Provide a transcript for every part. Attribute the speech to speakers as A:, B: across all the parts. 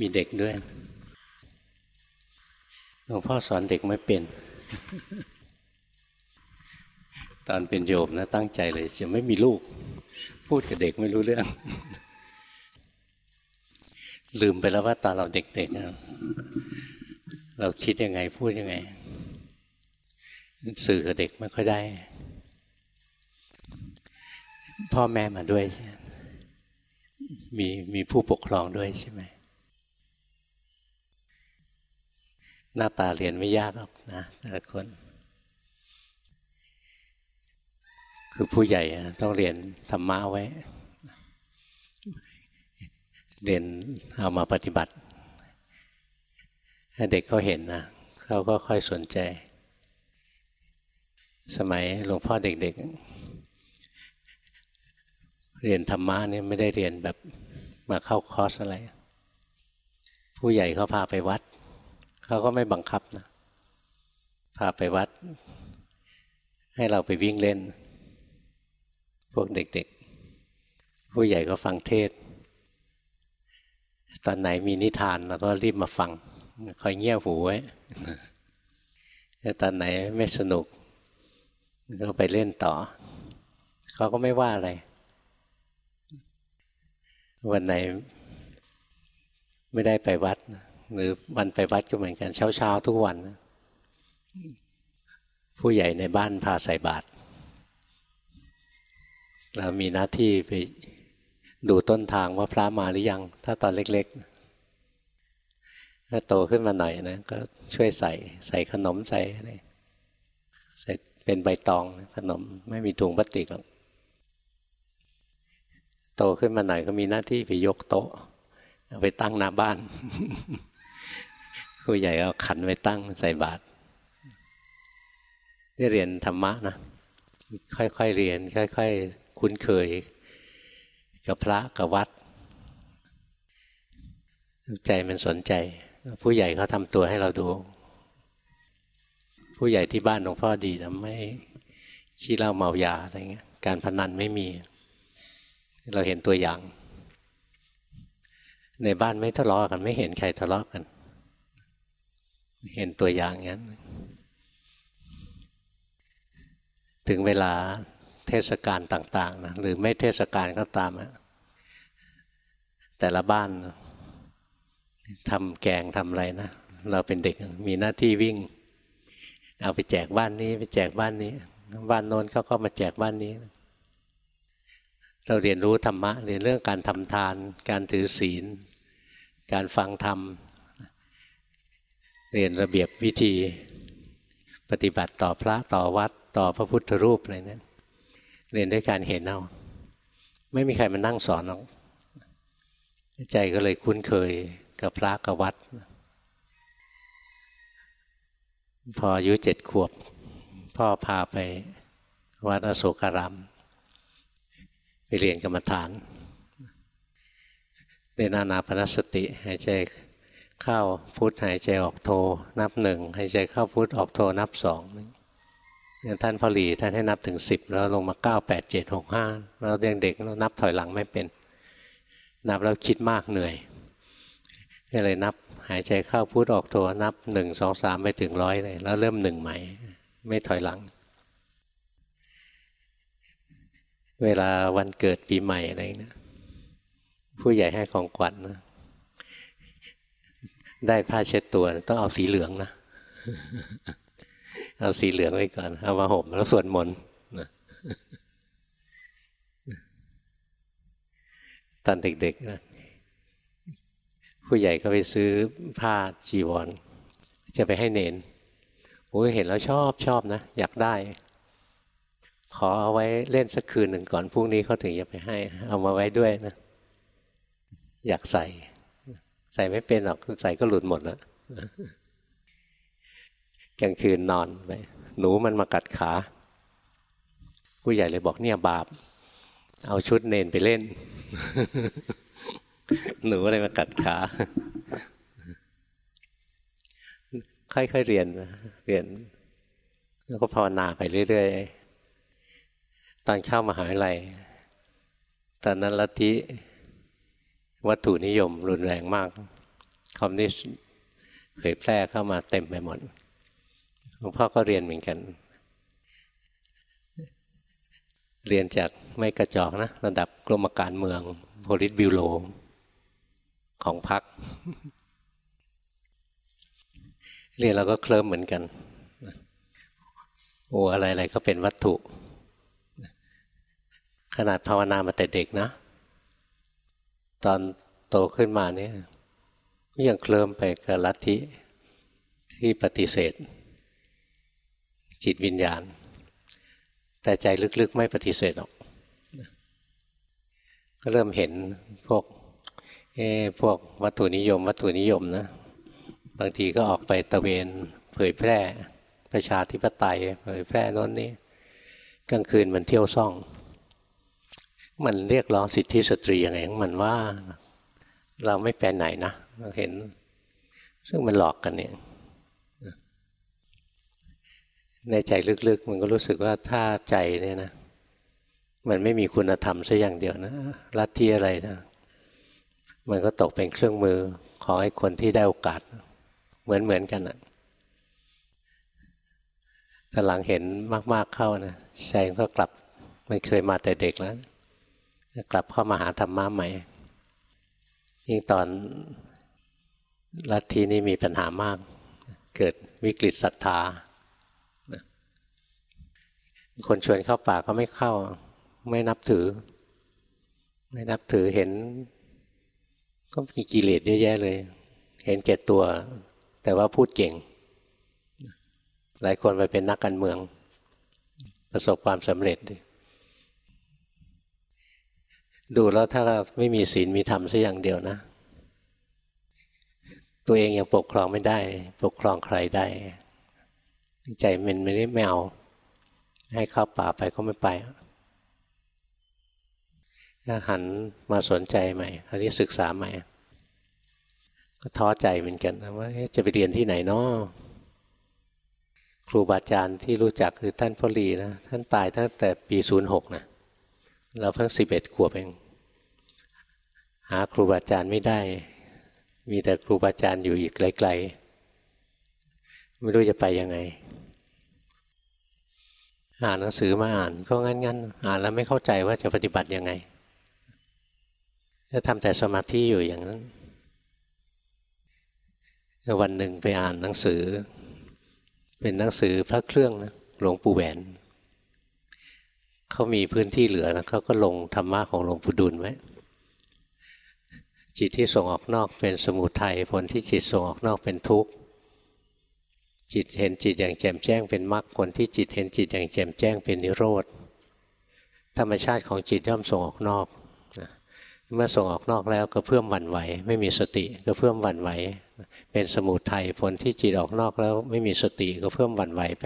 A: มีเด็กด้วยหลวงพ่อสอนเด็กไม่เป็น ตอนเป็นโยมนะ ตั้งใจเลย จะไม่มีลูก พูดกับเด็กไม่รู้เรื่อง ลืมไปแล้วว่าตอนเราเด็กๆเราคิดยังไงพูดยังไง สื่อกับเด็กไม่ค่อยได้ พ่อแม่มาด้วยใช่มีมีผู้ปกครองด้วยใช่ไหม หน้าตาเรียนไม่ยากหรอกนะแต่ละคน คือผู้ใหญ่ต้องเรียนธรรมะไว้ เรียนเอามาปฏิบัติถ้าเด็กเขาเห็นนะเขาก็ค่อยสนใจ สมัยหลวงพ่อเด็กๆ เรียนธรรมะนี่ไม่ได้เรียนแบบมาเข้าคอร์สอะไร ผู้ใหญ่เขาพาไปวัด เขาก็ไม่บังคับนะพาไปวัด ให้เราไปวิ่งเล่น พวกเด็กๆ ผู้ใหญ่ก็ฟังเทศ ตอนไหนมีนิทานเราก็รีบมาฟัง คอยเงี่ยหูไว้แต่ตอนไหนไม่สนุกก็ไปเล่นต่อ เขาก็ไม่ว่าอะไร วันไหนไม่ได้ไปวัด หรือวันไปวัดก็เหมือนกันเช้าเช้าทุกวัน ผู้ใหญ่ในบ้านพาใส่บาตรเรามีหน้าที่ไปดูต้นทางว่าพระมาหรือยัง ถ้าตอนเล็กๆ ถ้าโตขึ้นมาหน่อยนะ ก็ช่วยใส่ใส่ขนมใส่อะไรใส่เป็นใบตองขนมไม่มีถุงพลาสติกหรอกโตขึ้นมาหน่อยก็มีหน้าที่ไปยกโต๊ะเอาไปตั้งหน้าบ้าน ผู้ใหญ่เอาขันไปตั้งใส่บาตรนี่เรียนธรรมะนะ ค่อยๆเรียน ค่อย ๆ คุ้นเคย กับพระกับวัด ใจมันสนใจ ผู้ใหญ่เขาทำตัวให้เราดู ผู้ใหญ่ที่บ้านหลวงพ่อดีนะไม่ขี้เหล้าเมายาอะไรเงี้ย การพนันไม่มี เราเห็นตัวอย่าง ในบ้านไม่ทะเลาะกัน ไม่เห็นใครทะเลาะกัน เห็นตัวอย่างงั้น ถึงเวลาเทศกาลต่าง ๆนะหรือไม่เทศกาลก็ตามอะแต่ละบ้านทำแกงทำอะไรนะเราเป็นเด็กมีหน้าที่วิ่ง เอาไปแจกบ้านนี้ ไปแจกบ้านนี้ บ้านโน้นเขาก็มาแจกบ้านนี้ เราเรียนรู้ธรรมะเรียนเรื่องการทำทาน การถือศีล การฟังธรรม เรียนระเบียบวิธี ปฏิบัติต่อพระต่อวัดต่อพระพุทธรูปอะไรเนี่ยเรียนด้วยการเห็นเอาไม่มีใครมานั่งสอนหรอกใจก็เลยคุ้นเคยกับพระกับวัด พออายุเจ็ดขวบ พ่อพาไปวัดอโศการามไปเรียนกรรมฐานเรียนอานาปนสติหายใจ เข้าพุทหายใจออกโทนับหนึ่งหายใจเข้าพุทออกโทนับสองท่านพอหลีท่านให้นับถึงสิบแล้วลงมาเก้าแปดเจ็ดหกห้าเราเด็กเด็กเรานับถอยหลังไม่เป็น นับแล้วคิดมากเหนื่อยก็เลยนับหายใจเข้าพุทออกโทนับหนึ่งสองสามไปถึงร้อยเลย แล้วเริ่มหนึ่งใหม่ ไม่ถอยหลัง เวลาวันเกิดปีใหม่อะไรนะผู้ใหญ่ให้ของขวัญนะ ได้ผ้าเช็ดตัวต้องเอาสีเหลืองนะเอาสีเหลืองไว้ก่อนเอามาห่มแล้วสวดมนต์ตอนเด็กๆนะผู้ใหญ่ก็ไปซื้อผ้าจีวร จะไปให้เนนโอ้ยเห็นแล้วชอบชอบนะ อยากได้ ขอเอาไว้เล่นสักคืนหนึ่งก่อนพรุ่งนี้เขาถึงจะไปให้ เอามาไว้ด้วยนะ อยากใส่ ใส่ไม่เป็นหรอกใส่ก็หลุดหมดแล้วกลางคืนนอนไปหนูมันมากัดขา ผู้ใหญ่เลยบอกเนี่ยบาป เอาชุดเนนไปเล่น หนูอะไรมากัดขาค่อยๆเรียนเรียน แล้วก็ภาวนาไปเรื่อยๆ ตอนเข้ามาหาวิทยาลัย ตอนนั้นลัทธิ วัตถุนิยมรุนแรงมาก คอมมิวนิสต์เผยแพร่เข้ามาเต็มไปหมดหลวงพ่อก็เรียนเหมือนกัน เรียนจากไม่กระจอกนะ ระดับกรมการเมืองโพลิตบิวโรของพรรคเรียนเราก็เคลิ้มเหมือนกันโอ้อะไรๆก็เป็นวัตถุ ขนาดภาวนามาแต่เด็กนะ ตอนโตขึ้นมาเนี่ยก็ยังเคลิ้มไปกับลัทธิที่ปฏิเสธ จิตวิญญาณ แต่ใจลึกๆไม่ปฏิเสธหรอก ก็เริ่มเห็นพวกเอพวกวัตถุนิยม วัตถุนิยมนะ บางทีก็ออกไปตะเวนเผยแพร่ประชาธิปไตยเผยแพร่น้นนี้กลางคืนมันเที่ยวซ่อง มันเรียกร้องสิทธิสตรีอย่างไรมันว่า เราไม่ไปไหนนะเราเห็น ซึ่งมันหลอกกันเนี่ยในใจลึกๆ มันก็รู้สึกว่าถ้าใจเนี่ยนะมันไม่มีคุณธรรมสัอย่างเดียวนะลัทธิอะไรนะ มันก็ตกเป็นเครื่องมือของให้คนที่ได้โอกาส เหมือนเหมือนกันอะแต่หลังเห็นมาก ๆเข้านะใจก็กลับมันเคยมาแต่เด็กแล้ว กลับเข้ามาหาธรรมะใหม่ ยิ่งตอนลัทธินี้มีปัญหามาก เกิดวิกฤตศรัทธา คนชวนเข้าป่าก็ไม่เข้า ไม่นับถือ ไม่นับถือเห็น ก็มีกิเลสเยอะแยะเลย เห็นแก่ตัว แต่ว่าพูดเก่ง หลายคนไปเป็นนักการเมือง ประสบความสำเร็จดู ดูแล้วถ้าไม่มีศีลมีธรรมสักอย่างเดียวนะ ตัวเองยังปกครองไม่ได้ ปกครองใครได้ ใจมันไม่ได้ไม่เอา ให้เข้าป่าไปก็ไม่ไปหันมาสนใจใหม่อันนี้ศึกษาใหม่ ก็ท้อใจเหมือนกันว่าจะไปเรียนที่ไหนนาะครูบาอาจารย์ที่รู้จักคือท่านพ่อลีนะ ท่านตายตั้งแต่ปีศูนย์หกนะ เราเพิ่งสิบเอ็ดขวบเอง หาครูบาอาจารย์ไม่ได้ มีแต่ครูบาอาจารย์อยู่อีกไกลๆ ไม่รู้จะไปยังไง อ่านหนังสือมาอ่านก็งั้นๆ อ่านแล้วไม่เข้าใจว่าจะปฏิบัติยังไงจะทำแต่สมาธิอยู่อย่างนั้น วันหนึ่งไปอ่านหนังสือ เป็นหนังสือพระเครื่องนะหลวงปู่แหวน เขามีพื้นที่เหลือนะเขาก็ลงธรรมะของหลวงปู่ดุลไว้จิตที่ส่งออกนอกเป็นสมุทัยผลที่จิตส่งออกนอกเป็นทุกข์จิตเห็นจิตอย่างแจ่มแจ้งเป็นมรรคผลที่จิตเห็นจิตอย่างแจ่มแจ้งเป็นนิโรธธรรมชาติของจิตย่อมส่งออกนอกเมื่อส่งออกนอกแล้วก็เพิ่มวันไหว ไม่มีสติก็เพิ่มวันไหว เป็นสมุทัยผลที่จิตออกนอกแล้วไม่มีสติก็เพิ่มวันไหวไป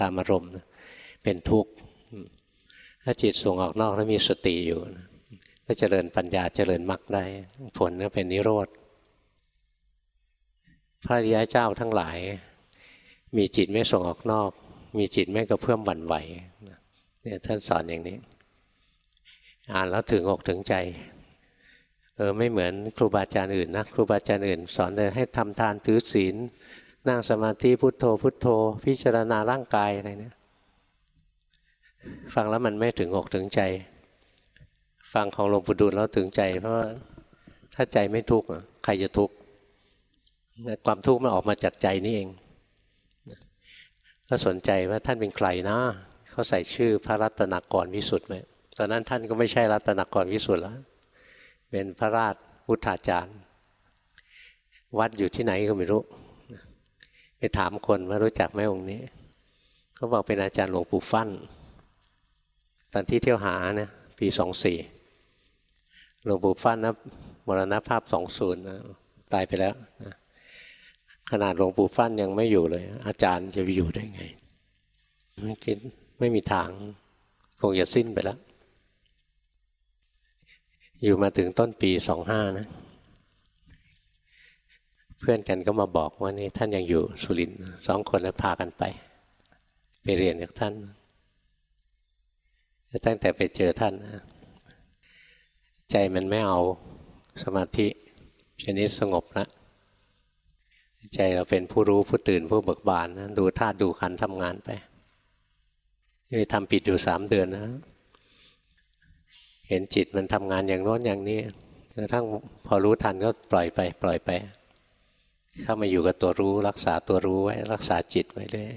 A: ตามอารมณ์เป็นทุกข์ ถ้าจิตส่งออกนอกแล้วมีสติอยู่ก็เจริญปัญญาเจริญมรรคได้ ผลก็เป็นนิโรธ พระริยเจ้าทั้งหลาย มีจิตไม่ส่งออกนอก มีจิตไม่กระเพื่อมหวั่นไหวเนี่ยท่านสอนอย่างนี้ อ่านแล้วถึงอกถึงใจเออไม่เหมือนครูบาอาจารย์อื่นนะครูบาอาจารย์อื่น สอนเลยให้ทำทานถือศีลนั่งสมาธิพุทโธพุทโธ พิจารณาร่างกายอะไรเนี่ย ฟังแล้วมันไม่ถึงอกถึงใจ ฟังของหลวงปู่ดูลแล้วถึงใจ เพราะว่าถ้าใจไม่ทุกข์ใครจะทุกข์ความทุกข์มันออกมาจากใจนี่เอง ก็สนใจว่าท่านเป็นใครนะเขาใส่ชื่อพระรัตนกรวิสุทธิ์ไหมตอนนั้นท่านก็ไม่ใช่รัตนกรวิสุทธิ์แล้วเป็นพระราชอุทาจารย์ วัดอยู่ที่ไหนก็ไม่รู้ ไปถามคนว่ารู้จักไหมองค์นี้เขาบอกเป็นอาจารย์หลวงปู่ฟั่น ตอนที่เที่ยวหาเนี่ยปีสองสี่หลวงปู่ฟั่นนะมรณภาพสองศูนย์ตายไปแล้วนะขนาดหลวงปู่ฟั่นยังไม่อยู่เลย อาจารย์จะอยู่ได้ไงไม่คิดไม่มีทาง คงจะสิ้นไปแล้ว อยู่มาถึงต้นปีสองห้านะ เพื่อนกันก็มาบอกว่านี่ท่านยังอยู่สุรินทร์สองคนแล้วพากันไป ไปเรียนกับท่าน ตั้งแต่ไปเจอท่านใจมันไม่เอาสมาธิชนิดสงบล้วใจเราเป็นผู้รู้ผู้ตื่นผู้เบิกบานนะดูธาตุดูขันทำงานไปทำปิดอยู่สามเดือนนะ เห็นจิตมันทำงานอย่างโน้นอย่างนี้กระทั่งพอรู้ทันก็ปล่อยไป ปล่อยไป เข้ามาอยู่กับตัวรู้ รักษาตัวรู้ไว้ รักษาจิตไว้เลย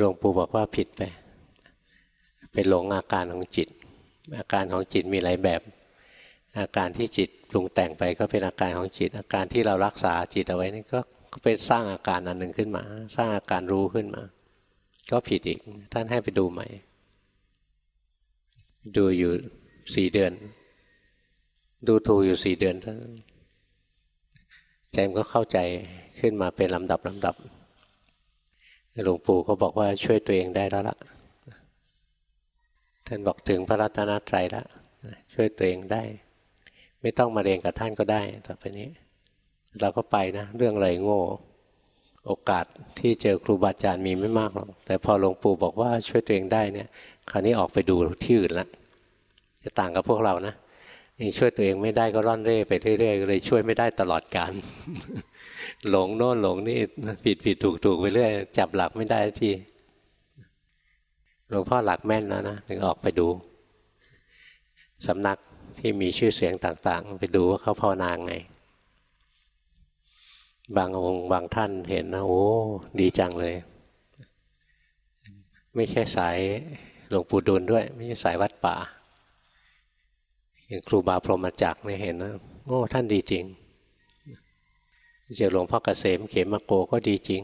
A: หลวงปู่บอกว่าผิดไป เป็นหลงอาการของจิต อาการของจิตมีหลายแบบ อาการที่จิตปรุงแต่งไปก็เป็นอาการของจิต อาการที่เรารักษาจิตเอาไว้นี่ก็เป็นสร้างอาการอันหนึ่งขึ้นมา สร้างอาการรู้ขึ้นมา ก็ผิดอีกท่านให้ไปดูใหม่ ดูอยู่สี่เดือน ดูถูกอยู่สี่เดือนท่านใจมันก็เข้าใจขึ้นมาเป็นลำดับลำดับ หลวงปู่ก็บอกว่าช่วยตัวเองได้แล้วล่ะ ท่านบอกถึงพระรัตนตรัยแล้วช่วยตัวเองได้ ไม่ต้องมาเรียนกับท่านก็ได้ต่อไปนี้ เราก็ไปนะ เรื่องอะไรโง่ โอกาสที่เจอครูบาอาจารย์มีไม่มากหรอก แต่พอหลวงปู่บอกว่าช่วยตัวเองได้เนี่ย คราวนี้ออกไปดูที่อื่นละจะต่างกับพวกเรานะ ช่วยตัวเองไม่ได้ก็ร่อนเร่ไปเรื่อยๆเลยช่วยไม่ได้ตลอดการหลงโน่นหลงนี่ผิดผิดถูกถูกไปเรื่อยจับหลักไม่ได้ทีหลวงพ่อหลักแม่นนะนะถึงออกไปดูสำนักที่มีชื่อเสียงต่าง ๆ ไปดูว่าเขาภาวนาไง บางองค์บางท่านเห็นนะโอ้ดีจังเลย ไม่ใช่สายหลวงปู่ดูลด้วย ไม่ใช่สายวัดป่า อย่างครูบาพรหมจักรเนี่ยเห็นนะโอ้ท่านดีจริงเจอหลวงพ่อเกษมเขมโกก็ดีจริง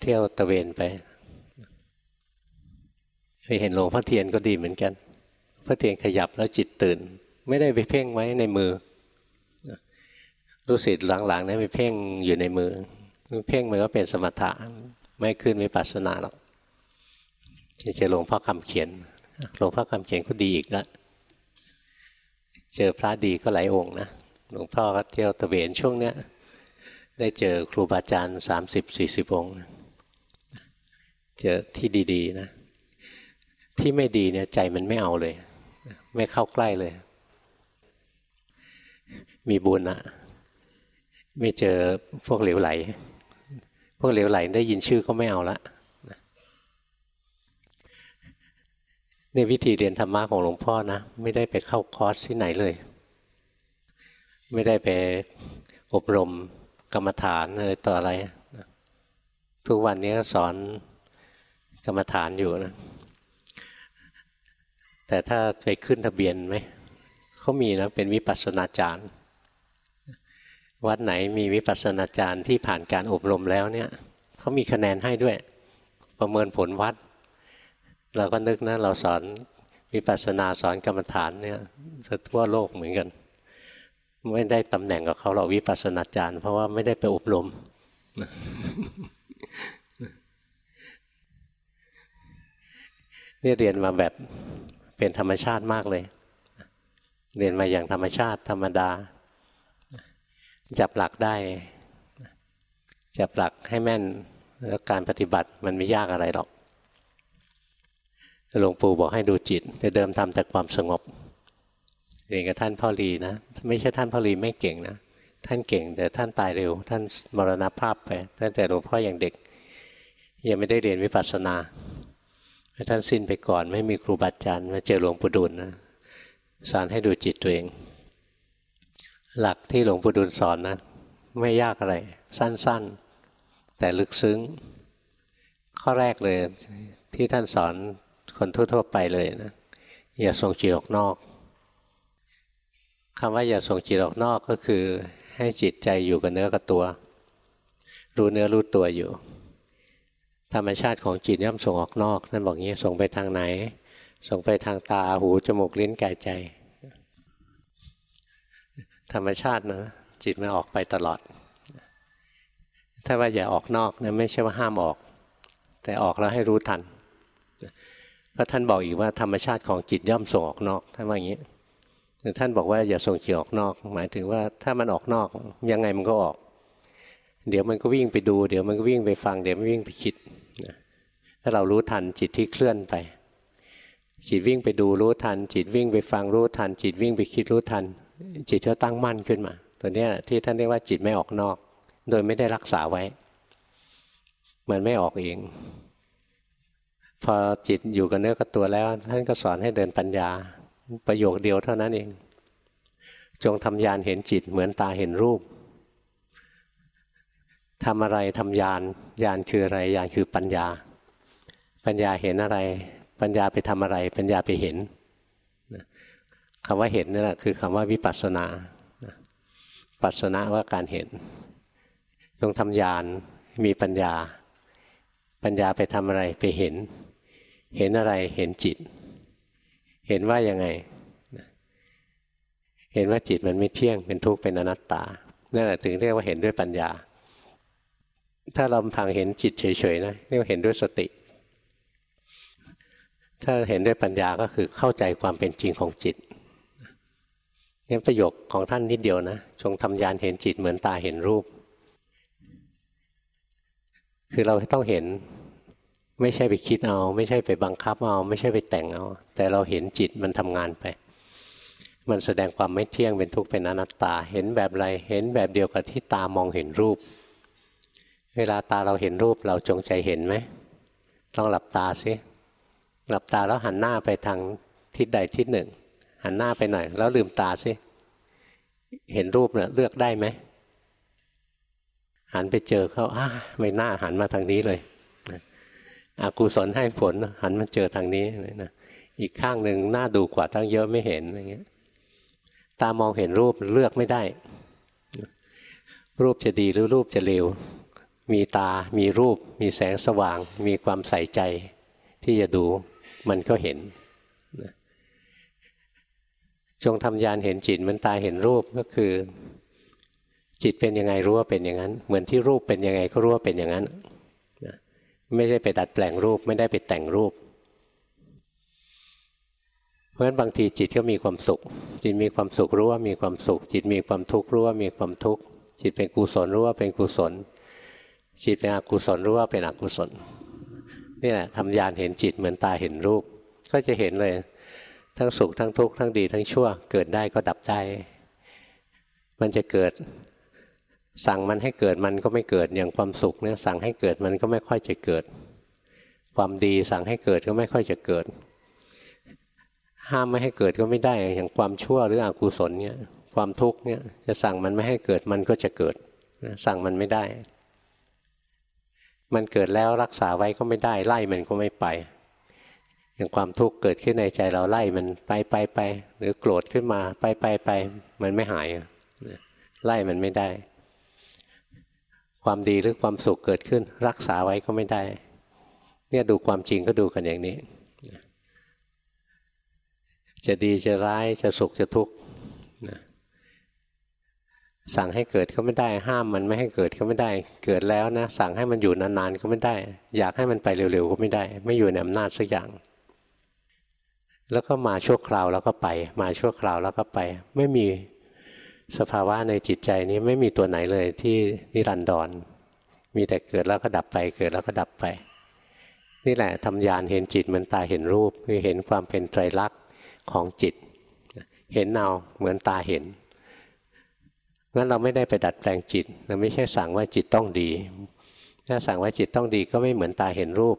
A: เที่ยวตะเวนไปเคยเห็นหลวงพ่อเทียนก็ดีเหมือนกันพระเทียนขยับแล้วจิตตื่น ไม่ได้ไปเพ่งไว้ในมือรู้สึกหลังๆนั้นไปเพ่งอยู่ในมือ เพ่งมันก็เป็นสมถะไม่ขึ้นไม่ปัสนาหรอกเจอหลวงพ่อคำเขียน หลวงพ่อคำเขียนก็ดีอีกแล้วเจอพระดีก็หลายองค์นะหลวงพ่อก็เที่ยวตะเวนช่วงเนี้ยได้เจอครูบาอาจารย์สามสิบสี่สิบองค์เจอที่ดีๆนะ ที่ไม่ดีเนี่ยใจมันไม่เอาเลย ไม่เข้าใกล้เลย มีบุญอะไม่เจอพวกเหลวไหล พวกเหลวไหลได้ยินชื่อก็ไม่เอาละ เนี่ยวิธีเรียนธรรมะของหลวงพ่อนะ ไม่ได้ไปเข้าคอร์สที่ไหนเลย ไม่ได้ไปอบรมกรรมฐานอะไรต่ออะไร ทุกวันนี้สอนกรรมฐานอยู่นะ แต่ถ้าไปขึ้นทะเบียนไหมเขามีนะเป็นวิปัสสนาจารย์ วัดไหนมีวิปัสสนาจารย์ที่ผ่านการอบรมแล้วเนี่ยเขามีคะแนนให้ด้วย ประเมินผลวัด เราก็นึกนะเราสอนวิปัสสนาสอนกรรมฐานเนี่ยจะทั่วโลกเหมือนกัน ไม่ได้ตำแหน่งกับเขาเราวิปัสสนาจารย์ เพราะว่าไม่ได้ไปอบรมนี่เรียนมาแบบเป็นธรรมชาติมากเลย เรียนมาอย่างธรรมชาติธรรมดา จับหลักได้ จับหลักให้แม่นแล้วการปฏิบัติมันไม่ยากอะไรหรอก หลวงปู่บอกให้ดูจิต แต่เดิมทำจากความสงบเรียนกับท่านพ่อรีนะ ไม่ใช่ท่านพ่อรีไม่เก่งนะ ท่านเก่งแต่ท่านตายเร็ว ท่านมรณภาพไปตั้งแต่หลวงพ่ออย่างเด็ก ยังไม่ได้เรียนวิปัสสนาท่านสิ้นไปก่อนไม่มีครูบาอาจารย์มาเจอหลวงปู่ดุลนะสอนให้ดูจิตตัวเอง หลักที่หลวงปู่ดุลสอนนะไม่ยากอะไร สั้นๆ แต่ลึกซึ้ง ข้อแรกเลยที่ท่านสอน คนทั่ว ๆ ไปเลยนะอย่าส่งจิตออกนอกคำว่าอย่าส่งจิตออกนอกก็คือ ให้จิตใจอยู่กับเนื้อกับตัว รู้เนื้อรู้ตัวอยู่ ธรรมชาติของจิตย่อมส่งออกนอกนั่นบอกงี้ส่งไปทางไหน ส่งไปทางตาหูจมูกลิ้นกายใจ ธรรมชาตินะ จิตมันออกไปตลอด ถ้าว่าอย่าออกนอกนะไม่ใช่ว่าห้ามออก แต่ออกแล้วให้รู้ทัน พระท่านบอกอีกว่าธรรมชาติของจิตย่อมส่งออกนอกท่านว่าอย่างนี้ท่านบอกว่าอย่าส่งจิตออกนอก หมายถึงว่าถ้ามันออกนอกยังไงมันก็ออก เดี๋ยวมันก็วิ่งไปดู เดี๋ยวมันก็วิ่งไปฟัง เดี๋ยวมันวิ่งไปคิดถ้าเรารู้ทันจิตที่เคลื่อนไป จิตวิ่งไปดูรู้ทัน จิตวิ่งไปฟังรู้ทัน จิตวิ่งไปคิดรู้ทัน จิตก็ตั้งมั่นขึ้นมา ตัวนี้ที่ท่านเรียกว่าจิตไม่ออกนอก โดยไม่ได้รักษาไว้ มันไม่ออกเอง พอจิตอยู่กับเนื้อกับตัวแล้ว ท่านก็สอนให้เดินปัญญา ประโยคเดียวเท่านั้นเอง จงทำยานเห็นจิตเหมือนตาเห็นรูปทำอะไรทำยานยานคืออะไรยานคือปัญญา ปัญญาเห็นอะไร ปัญญาไปทำอะไร ปัญญาไปเห็นคำว่าเห็นนี่แหละคือคำว่าวิปัสสนาปัสสนาว่าการเห็นจงทำยานมีปัญญา ปัญญาไปทำอะไรไปเห็น เห็นอะไรเห็นจิต เห็นว่ายังไง เห็นว่าจิตมันไม่เที่ยงเป็นทุกข์เป็นอนัตตานั่นแหละถึงเรียกว่าเห็นด้วยปัญญา ถ้าเราทางเห็นจิตเฉยๆนะเรียกว่าเห็นด้วยสติ ถ้าเห็นด้วยปัญญาก็คือเข้าใจความเป็นจริงของจิตงั้นประโยคของท่านนิดเดียวนะจงทำยานเห็นจิตเหมือนตาเห็นรูป คือเราต้องเห็น ไม่ใช่ไปคิดเอา ไม่ใช่ไปบังคับเอา ไม่ใช่ไปแต่งเอา แต่เราเห็นจิตมันทำงานไป มันแสดงความไม่เที่ยงเป็นทุกข์เป็นอนัตตา เห็นแบบไรเห็นแบบเดียวกับที่ตามองเห็นรูป เวลาตาเราเห็นรูปเราจงใจเห็นไหมลองหลับตาสิหลับตาแล้วหันหน้าไปทางทิศใดทิศหนึ่ง หันหน้าไปหน่อย แล้วลืมตาสิเห็นรูปเนี่ยเลือกได้ไหมหันไปเจอเขาอ้าไม่น่าหันมาทางนี้เลย อากุศลให้ผลหันมาเจอทางนี้นะอีกข้างหนึ่งหน้าดูกว่าตั้งเยอะไม่เห็นอะไรเงี้ยตามองเห็นรูปเลือกไม่ได้ รูปจะดีหรือรูปจะเลวมีตา มีรูป มีแสงสว่าง มีความใส่ใจที่จะดูมันก็เห็น จงทำยานเห็นจิตมันตาเห็นรูปก็คือ จิตเป็นยังไงรู้ว่าเป็นอย่างนั้น เหมือนที่รูปเป็นยังไงก็รู้ว่าเป็นอย่างนั้น ไม่ได้ไปดัดแปลงรูป ไม่ได้ไปแต่งรูป เพราะฉะนั้นบางทีจิตก็มีความสุข จิตมีความสุขรู้ว่ามีความสุข จิตมีความทุกข์รู้ว่ามีความทุกข์จิตเป็นกุศลรู้ว่าเป็นกุศล จิตเป็นอกุศลรู้ว่าเป็นอกุศลนี่แหละทำยานเห็นจิตเหมือนตาเห็นรูป ก็จะเห็นเลย ทั้งสุขทั้งทุกข์ทั้งดีทั้งชั่ว เกิดได้ก็ดับได้ มันจะเกิด สั่งมันให้เกิดมันก็ไม่เกิดอย่างความสุขเนี่ยสั่งให้เกิดมันก็ไม่ค่อยจะเกิด ความดีสั่งให้เกิดก็ไม่ค่อยจะเกิด ห้ามไม่ให้เกิดก็ไม่ได้อย่างความชั่วหรืออกุศลเนี่ยความทุกข์เนี่ยจะสั่งมันไม่ให้เกิดมันก็จะเกิด สั่งมันไม่ได้ มันเกิดแล้วรักษาไว้ก็ไม่ได้ ไล่มันก็ไม่ไป อย่างความทุกข์เกิดขึ้นในใจเราไล่มันไปไปไปหรือโกรธขึ้นมาไปไปไปมันไม่หายไล่มันไม่ได้ ความดีหรือความสุขเกิดขึ้น รักษาไว้ก็ไม่ได้ เนี่ยดูความจริงก็ดูกันอย่างนี้ จะดีจะร้ายจะสุขจะทุกข์สั่งให้เกิดก็ไม่ได้ ห้ามมันไม่ให้เกิดก็ไม่ได้ เกิดแล้วนะ สั่งให้มันอยู่นานๆก็ไม่ได้ อยากให้มันไปเร็วๆก็ไม่ได้ ไม่อยู่ในอำนาจสักอย่าง แล้วก็มาชั่วคราวแล้วก็ไป มาชั่วคราวแล้วก็ไป ไม่มี สภาวะในจิตใจนี้ไม่มีตัวไหนเลยที่นิรันดร มีแต่เกิดแล้วก็ดับไป เกิดแล้วก็ดับไป นี่แหละทำยานเห็นจิตเหมือนตาเห็นรูปคือเห็นความเป็นไตรลักษณ์ของจิต เห็นเนาเหมือนตาเห็นงั้นเราไม่ได้ไปดัดแปลงจิตเราไม่ใช่สั่งว่าจิตต้องดี ถ้าสั่งว่าจิตต้องดีก็ไม่เหมือนตาเห็นรูป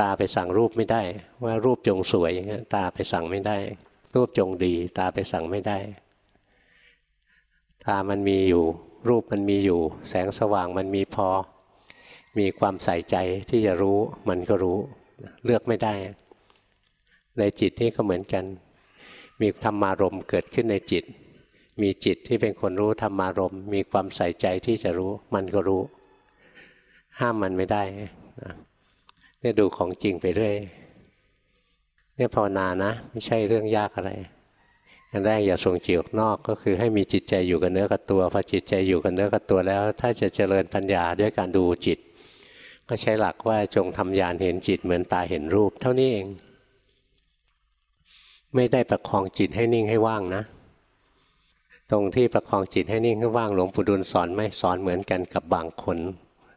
A: ตาไปสั่งรูปไม่ได้ ว่ารูปจงสวยอย่างเงี้ยตาไปสั่งไม่ได้ รูปจงดี ตาไปสั่งไม่ได้ ตามันมีอยู่ รูปมันมีอยู่ แสงสว่างมันมีพอ มีความใส่ใจที่จะรู้มันก็รู้ เลือกไม่ได้ ในจิตนี่ก็เหมือนกัน มีธรรมารมเกิดขึ้นในจิต มีจิตที่เป็นคนรู้ธรรมารมมีความใส่ใจที่จะรู้มันก็รู้ ห้ามมันไม่ได้เนี่ยดูของจริงไปเรื่อยเนี่ยภาวนานะ ไม่ใช่เรื่องยากอะไร อันแรกอย่าส่งจิตออกนอกก็คือให้มีจิตใจอยู่กับเนื้อกับตัวพอจิตใจอยู่กับเนื้อกับตัวแล้ว ถ้าจะเจริญปัญญาด้วยการดูจิต ก็ใช้หลักว่าจงทำยานเห็นจิตเหมือนตาเห็นรูป เท่านี้เอง ไม่ได้ประคองจิตให้นิ่งให้ว่างนะ ตรงที่ประคองจิตให้นิ่งให้ว่างหลวงปู่ดูลสอนไม่สอนเหมือนกันกับบางคน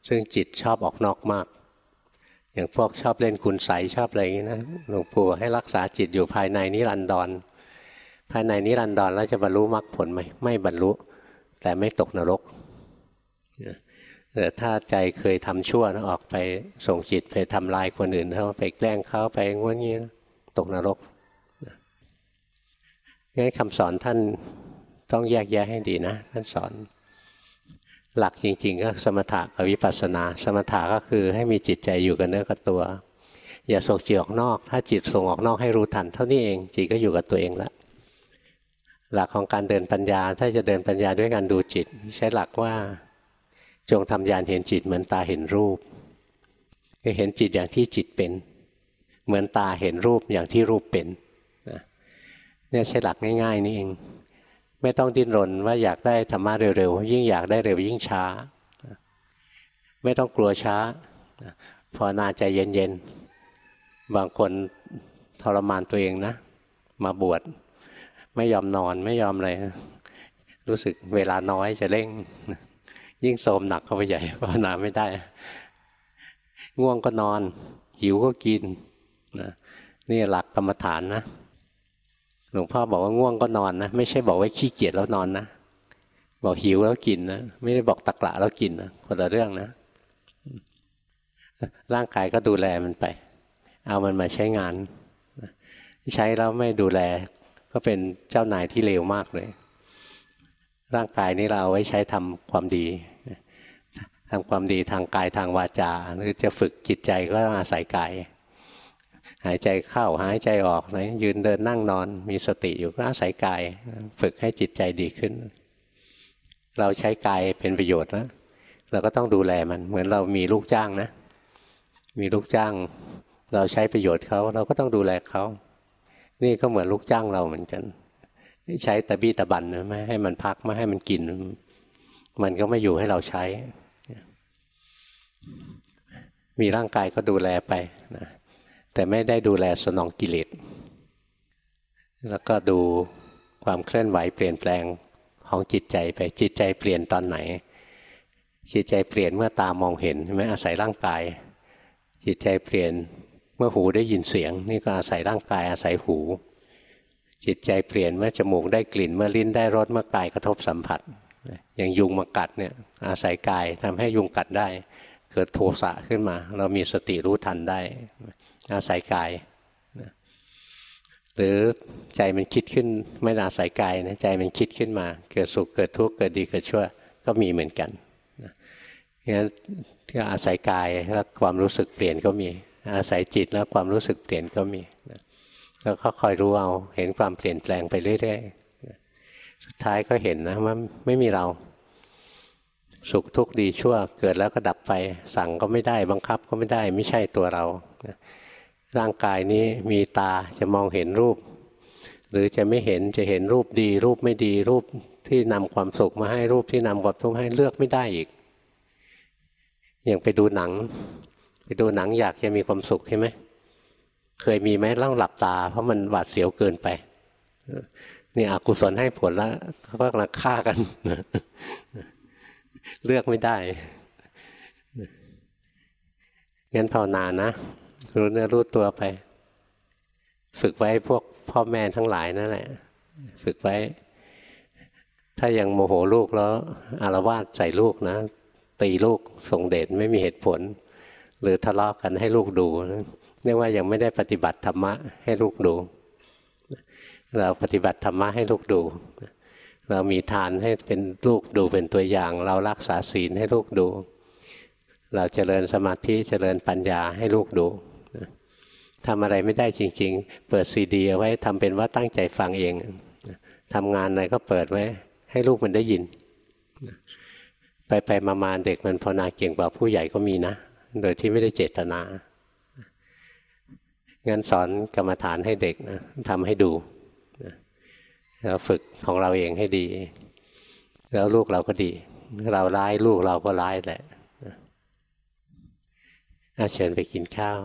A: ซึ่งจิตชอบออกนอกมากอย่างพวกชอบเล่นคุณใสชอบอะไรอย่างนี้นะหลวงปู่ให้รักษาจิตอยู่ภายในนิรันดร ภายในนิรันดรแล้วจะบรรลุมรรคผลไหมไม่บรรลุ แต่ไม่ตกนรกแต่ถ้าใจเคยทำชั่วนะออกไปส่งจิตไปทำลายคนอื่นเขาไปแกล้งเขาไปงวดงี้ตกนรกงั้นคำสอนท่านต้องแยกแยะให้ดีนะ ท่านสอน หลักจริง ๆ ก็สมถะกับวิปัสสนา สมถะก็คือให้มีจิตใจอยู่กับเนื้อกับตัว อย่าส่งจิตออกนอก ถ้าจิตส่งออกนอกให้รู้ทัน เท่านี้เองจิตก็อยู่กับตัวเองแล้ว หลักของการเดินปัญญา ถ้าจะเดินปัญญาด้วยการดูจิต ใช้หลักว่าจงทำยานเห็นจิตเหมือนตาเห็นรูปคือเห็นจิตอย่างที่จิตเป็น เหมือนตาเห็นรูปอย่างที่รูปเป็นเนี่ยใช้หลักง่าย ๆ นี่เอง ไม่ต้องดิ้นรนว่าอยากได้ธรรมะเร็วๆยิ่งอยากได้เร็วยิ่งช้า ไม่ต้องกลัวช้าพอนาใจเย็นๆ บางคนทรมานตัวเองนะ มาบวช ไม่ยอมนอนไม่ยอมอะไรรู้สึกเวลาน้อยจะเร่ง ยิ่งโสมหนักเข้าไปใหญ่ภาวนาไม่ได้ ง่วงก็นอน หิวก็กินนะนี่หลักกรรมฐานนะ หลวงพ่อบอกว่าง่วงก็นอนนะ ไม่ใช่บอกว่าขี้เกียจแล้วนอนนะบอกหิวแล้วกินนะไม่ได้บอกตะกละแล้วกินนะคนละเรื่องนะร่างกายก็ดูแลมันไป เอามันมาใช้งาน ใช้แล้วไม่ดูแล ก็เป็นเจ้านายที่เลวมากเลย ร่างกายนี้เราเอาไว้ใช้ทำความดีทำความดีทางกายทางวาจา หรือจะฝึกจิตใจก็ต้องอาศัยกาย หายใจเข้าหายใจออกนะยืนเดินนั่งนอน มีสติอยู่ก็อาศัยกาย ฝึกให้จิตใจดีขึ้น เราใช้กายเป็นประโยชน์นะเราก็ต้องดูแลมัน เหมือนเรามีลูกจ้างนะ มีลูกจ้าง เราใช้ประโยชน์เขาเราก็ต้องดูแลเขา นี่ก็เหมือนลูกจ้างเราเหมือนกันใช้ตะบี้ตะบันไม่ให้มันพักไม่ให้มันกิน มันก็ไม่อยู่ให้เราใช้ มีร่างกายก็ดูแลไปนะแต่ไม่ได้ดูแลสนองกิเลสแล้วก็ดูความเคลื่อนไหวเปลี่ยนแปลงของจิตใจไปจิตใจเปลี่ยนตอนไหน จิตใจเปลี่ยนเมื่อตามองเห็นใช่ไหมอาศัยร่างกาย จิตใจเปลี่ยน เมื่อหูได้ยินเสียง นี่ก็อาศัยร่างกายอาศัยหู จิตใจเปลี่ยนเมื่อจมูกได้กลิ่นเมื่อลิ้นได้รสเมื่อกายกระทบสัมผัส อย่างยุงมากัดเนี่ยอาศัยกายทำให้ยุงกัดได้ เกิดโทสะขึ้นมา เรามีสติรู้ทันได้ อาศัยกายหรือใจมันคิดขึ้นไม่อาศัยกายนะใจมันคิดขึ้นมา เกิดสุขเกิดทุกข์เกิดดีเกิดชั่วก็มีเหมือนกันงั้นที่อาศัยกายแล้วความรู้สึกเปลี่ยนก็มี อาศัยจิตแล้วความรู้สึกเปลี่ยนก็มีนะแล้วก็คอยรู้เอาเห็นความเปลี่ยนแปลงไปเรื่อยๆ สุดท้ายก็เห็นนะว่าไม่มีเรา สุขทุกข์ดีชั่วเกิดแล้วก็ดับไป สั่งก็ไม่ได้บังคับก็ไม่ได้ไม่ใช่ตัวเรา ร่างกายนี้มีตาจะมองเห็นรูป หรือจะไม่เห็นจะเห็นรูปดี รูปไม่ดีรูปที่นำความสุขมาให้รูปที่นำความทุกข์ให้เลือกไม่ได้อีก อย่างไปดูหนัง ไปดูหนังอยากจะมีความสุขใช่ไหมเคยมีไหมล่องหลับตา เพราะมันหวาดเสียวเกินไปนี่อกุศลให้ผลแล้วเขาก็กำลังฆ่ากัน เลือกไม่ได้งั้นภาวนานะรู้เนื้อรู้ตัวไป ฝึกไว้พวกพ่อแม่ทั้งหลายนั่นแหละ ฝึกไว้ ถ้ายังโมโหลูกแล้วอารวาสใส่ลูกนะ ตีลูกส่งเดชไม่มีเหตุผล หรือทะเลาะกันให้ลูกดูเรียกว่ายังไม่ได้ปฏิบัติธรรมะให้ลูกดู เราปฏิบัติธรรมะให้ลูกดู เรามีทานให้เป็นลูกดูเป็นตัวอย่าง เรารักษาศีลให้ลูกดู เราเจริญสมาธิเจริญปัญญาให้ลูกดูทำอะไรไม่ได้จริง ๆ เปิดซีดีเอาไว้ทำเป็นว่าตั้งใจฟังเองทำงานอะไรก็เปิดไว้ ให้ลูกมันได้ยิน ไปไปมาๆเด็กมันภาวนาเก่งกว่าผู้ใหญ่ก็มีนะ โดยที่ไม่ได้เจตนา งั้นสอนกรรมฐานให้เด็กนะทำให้ดูแล้วฝึกของเราเองให้ดี แล้วลูกเราก็ดี เราร้ายลูกเราก็ร้ายแหละอาเชิญไปกินข้าว